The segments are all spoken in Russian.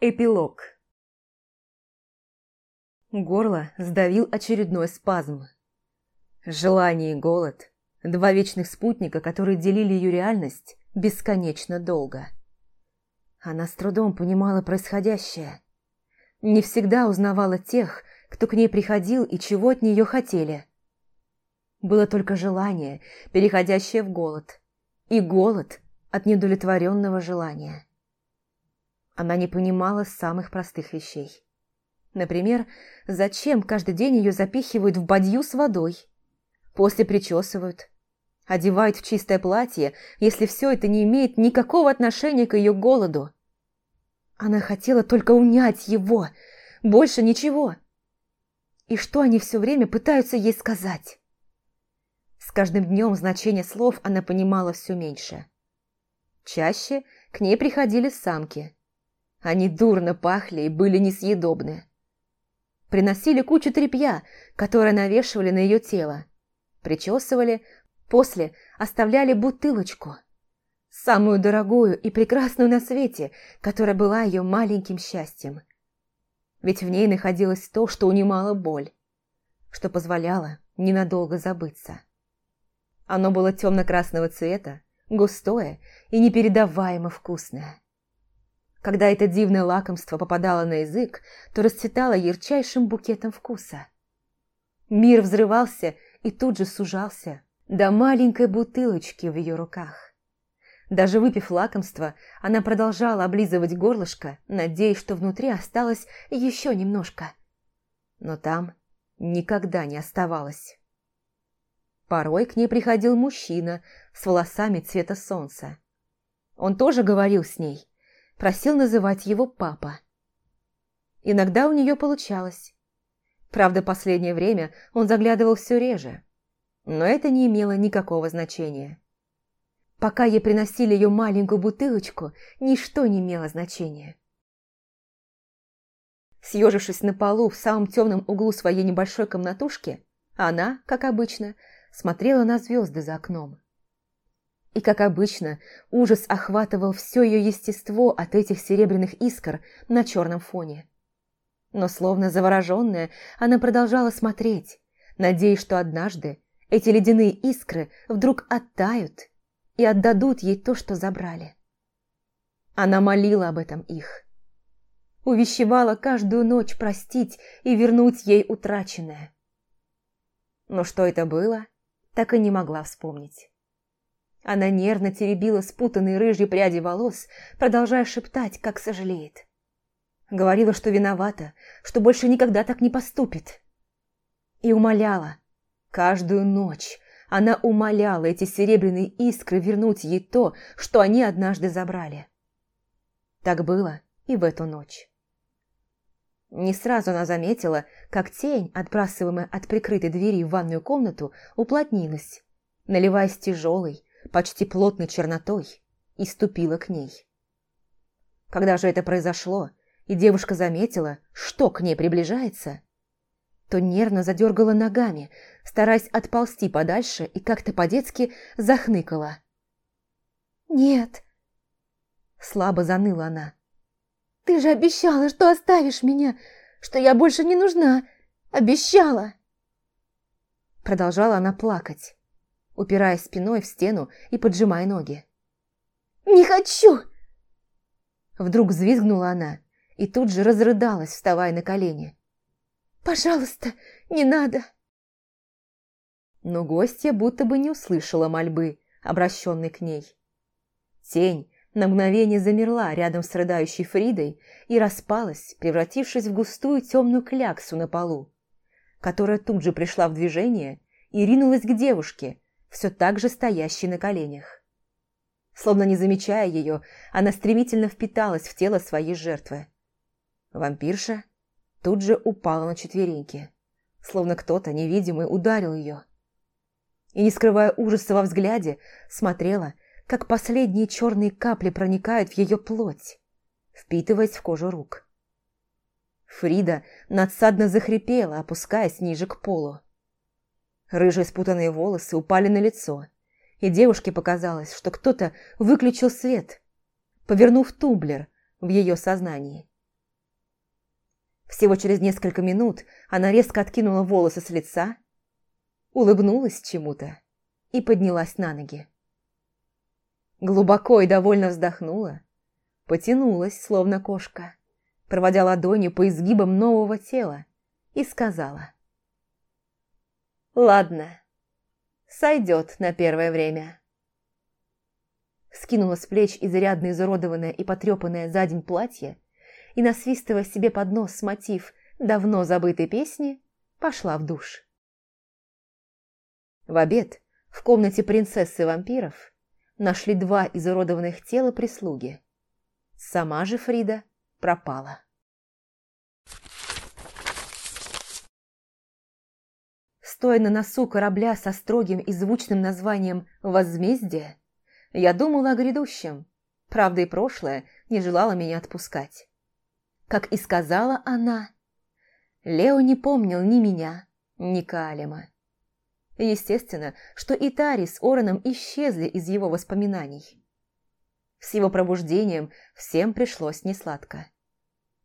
Эпилог Горло сдавил очередной спазм. Желание и голод – два вечных спутника, которые делили ее реальность бесконечно долго. Она с трудом понимала происходящее. Не всегда узнавала тех, кто к ней приходил и чего от нее хотели. Было только желание, переходящее в голод, и голод от недовлетворенного желания. Она не понимала самых простых вещей. Например, зачем каждый день ее запихивают в бадью с водой? После причесывают. Одевают в чистое платье, если все это не имеет никакого отношения к ее голоду. Она хотела только унять его, больше ничего. И что они все время пытаются ей сказать? С каждым днем значение слов она понимала все меньше. Чаще к ней приходили самки – они дурно пахли и были несъедобны. Приносили кучу тряпья, которое навешивали на ее тело. Причесывали, после оставляли бутылочку. Самую дорогую и прекрасную на свете, которая была ее маленьким счастьем. Ведь в ней находилось то, что унимало боль, что позволяло ненадолго забыться. Оно было темно-красного цвета, густое и непередаваемо вкусное. Когда это дивное лакомство попадало на язык, то расцветало ярчайшим букетом вкуса. Мир взрывался и тут же сужался до маленькой бутылочки в ее руках. Даже выпив лакомство, она продолжала облизывать горлышко, надеясь, что внутри осталось еще немножко. Но там никогда не оставалось. Порой к ней приходил мужчина с волосами цвета солнца. Он тоже говорил с ней, просил называть его папа. Иногда у нее получалось. Правда, последнее время он заглядывал все реже, но это не имело никакого значения. Пока ей приносили ее маленькую бутылочку, ничто не имело значения. Съежившись на полу в самом темном углу своей небольшой комнатушки, она, как обычно, смотрела на звезды за окном. И, как обычно, ужас охватывал все ее естество от этих серебряных искр на черном фоне. Но, словно завороженная, она продолжала смотреть, надеясь, что однажды эти ледяные искры вдруг оттают и отдадут ей то, что забрали. Она молила об этом их. Увещевала каждую ночь простить и вернуть ей утраченное. Но что это было, так и не могла вспомнить. Она нервно теребила спутанные рыжие пряди волос, продолжая шептать, как сожалеет. Говорила, что виновата, что больше никогда так не поступит. И умоляла. Каждую ночь она умоляла эти серебряные искры вернуть ей то, что они однажды забрали. Так было и в эту ночь. Не сразу она заметила, как тень, отбрасываемая от прикрытой двери в ванную комнату, уплотнилась, наливаясь тяжелой, почти плотной чернотой, и ступила к ней. Когда же это произошло, и девушка заметила, что к ней приближается, то нервно задергала ногами, стараясь отползти подальше и как-то по-детски захныкала. «Нет!» Слабо заныла она. «Ты же обещала, что оставишь меня, что я больше не нужна! Обещала!» Продолжала она плакать упираясь спиной в стену и поджимая ноги. «Не хочу!» Вдруг взвизгнула она и тут же разрыдалась, вставая на колени. «Пожалуйста, не надо!» Но гостья будто бы не услышала мольбы, обращенной к ней. Тень на мгновение замерла рядом с рыдающей Фридой и распалась, превратившись в густую темную кляксу на полу, которая тут же пришла в движение и ринулась к девушке, все так же стоящей на коленях. Словно не замечая ее, она стремительно впиталась в тело своей жертвы. Вампирша тут же упала на четвереньки, словно кто-то невидимый ударил ее. И, не скрывая ужаса во взгляде, смотрела, как последние черные капли проникают в ее плоть, впитываясь в кожу рук. Фрида надсадно захрипела, опускаясь ниже к полу. Рыжие спутанные волосы упали на лицо, и девушке показалось, что кто-то выключил свет, повернув тумблер в ее сознании. Всего через несколько минут она резко откинула волосы с лица, улыбнулась чему-то и поднялась на ноги. Глубоко и довольно вздохнула, потянулась, словно кошка, проводя ладонью по изгибам нового тела, и сказала. «Ладно, сойдет на первое время». Скинула с плеч изрядно изуродованное и потрепанное за день платье и, насвистывая себе под нос с мотив давно забытой песни, пошла в душ. В обед в комнате принцессы вампиров нашли два изуродованных тела прислуги. Сама же Фрида пропала. Стоя на носу корабля со строгим и звучным названием «Возмездие», я думала о грядущем. Правда, и прошлое не желало меня отпускать. Как и сказала она, Лео не помнил ни меня, ни Калема. Естественно, что и Тари с Ороном исчезли из его воспоминаний. С его пробуждением всем пришлось несладко.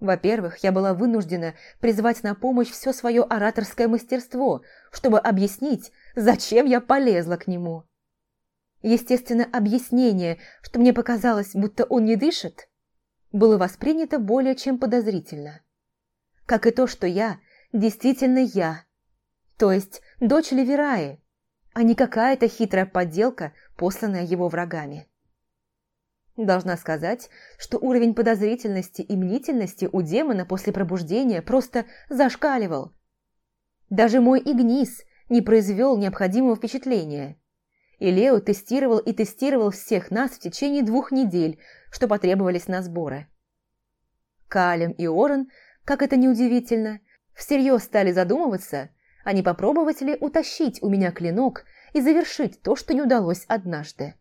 Во-первых, я была вынуждена призвать на помощь все свое ораторское мастерство, чтобы объяснить, зачем я полезла к нему. Естественно, объяснение, что мне показалось, будто он не дышит, было воспринято более чем подозрительно. Как и то, что я действительно я, то есть дочь Левераи, а не какая-то хитрая подделка, посланная его врагами. Должна сказать, что уровень подозрительности и мнительности у демона после пробуждения просто зашкаливал. Даже мой Игнис не произвел необходимого впечатления. И Лео тестировал и тестировал всех нас в течение двух недель, что потребовались на сборы. Калем и Орен, как это неудивительно, всерьез стали задумываться, а не попробовать ли утащить у меня клинок и завершить то, что не удалось однажды.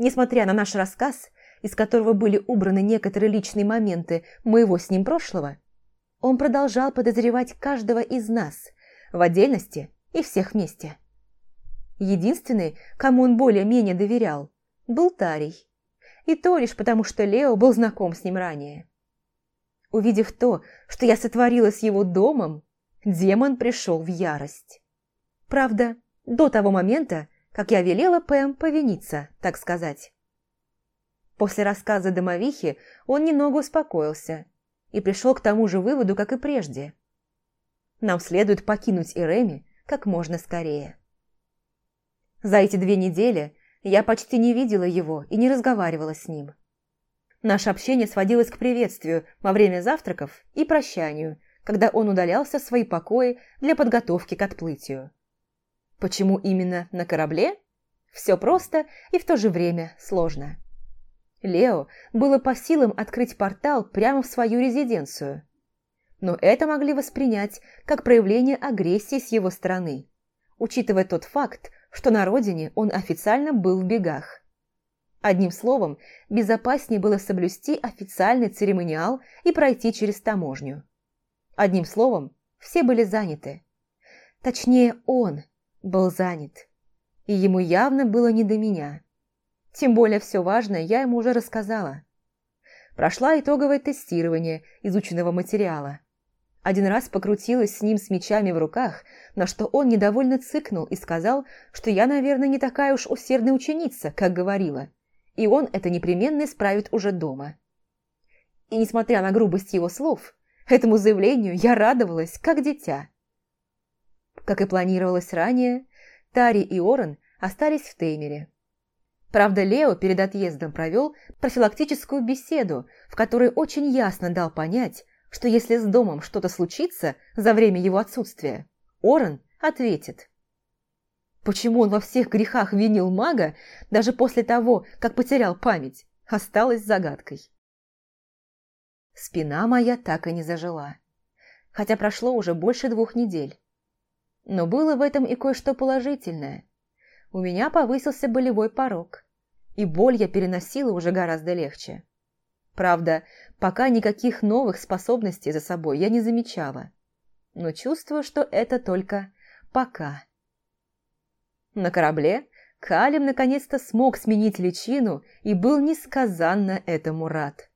Несмотря на наш рассказ, из которого были убраны некоторые личные моменты моего с ним прошлого, он продолжал подозревать каждого из нас, в отдельности и всех вместе. Единственный, кому он более-менее доверял, был Тарий. И то лишь потому, что Лео был знаком с ним ранее. Увидев то, что я сотворила с его домом, демон пришел в ярость. Правда, до того момента, как я велела Пэм повиниться, так сказать. После рассказа домовихи он немного успокоился и пришел к тому же выводу, как и прежде. Нам следует покинуть Иреми как можно скорее. За эти две недели я почти не видела его и не разговаривала с ним. Наше общение сводилось к приветствию во время завтраков и прощанию, когда он удалялся в свои покои для подготовки к отплытию. Почему именно на корабле? Все просто и в то же время сложно. Лео было по силам открыть портал прямо в свою резиденцию. Но это могли воспринять как проявление агрессии с его стороны, учитывая тот факт, что на родине он официально был в бегах. Одним словом, безопаснее было соблюсти официальный церемониал и пройти через таможню. Одним словом, все были заняты. Точнее, он был занят. И ему явно было не до меня. Тем более все важное я ему уже рассказала. Прошла итоговое тестирование изученного материала. Один раз покрутилась с ним с мечами в руках, на что он недовольно цыкнул и сказал, что я, наверное, не такая уж усердная ученица, как говорила, и он это непременно исправит уже дома. И несмотря на грубость его слов, этому заявлению я радовалась, как дитя. Как и планировалось ранее, Тари и Орен остались в Теймере. Правда, Лео перед отъездом провел профилактическую беседу, в которой очень ясно дал понять, что если с домом что-то случится за время его отсутствия, Орен ответит. Почему он во всех грехах винил мага, даже после того, как потерял память, осталось загадкой. Спина моя так и не зажила, хотя прошло уже больше двух недель. Но было в этом и кое-что положительное. У меня повысился болевой порог, и боль я переносила уже гораздо легче. Правда, пока никаких новых способностей за собой я не замечала. Но чувствую, что это только пока. На корабле Калим наконец-то смог сменить личину и был несказанно этому рад.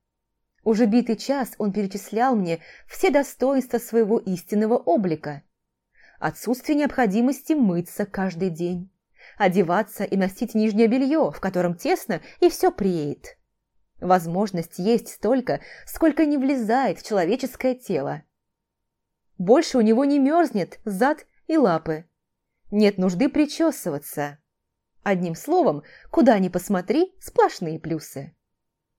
Уже битый час он перечислял мне все достоинства своего истинного облика. Отсутствие необходимости мыться каждый день, одеваться и носить нижнее белье, в котором тесно и все преет. Возможность есть столько, сколько не влезает в человеческое тело. Больше у него не мерзнет зад и лапы. Нет нужды причесываться. Одним словом, куда ни посмотри, сплошные плюсы.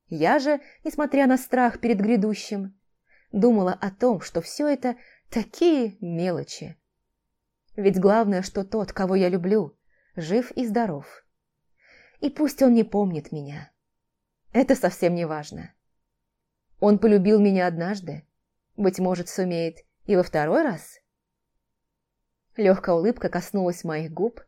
Я же, несмотря на страх перед грядущим, думала о том, что все это такие мелочи. Ведь главное, что тот, кого я люблю, жив и здоров. И пусть он не помнит меня. Это совсем не важно. Он полюбил меня однажды, быть может, сумеет и во второй раз. Легкая улыбка коснулась моих губ,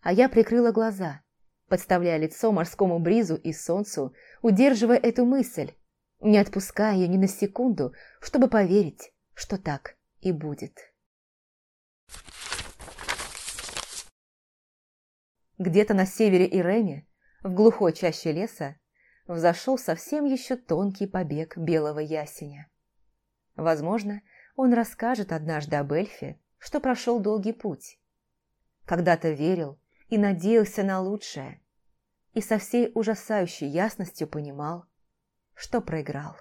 а я прикрыла глаза, подставляя лицо морскому бризу и солнцу, удерживая эту мысль, не отпуская ее ни на секунду, чтобы поверить, что так и будет. Где-то на севере Ирене, в глухой чаще леса, взошел совсем еще тонкий побег белого ясеня. Возможно, он расскажет однажды об эльфе, что прошел долгий путь. Когда-то верил, и надеялся на лучшее, и со всей ужасающей ясностью понимал, что проиграл.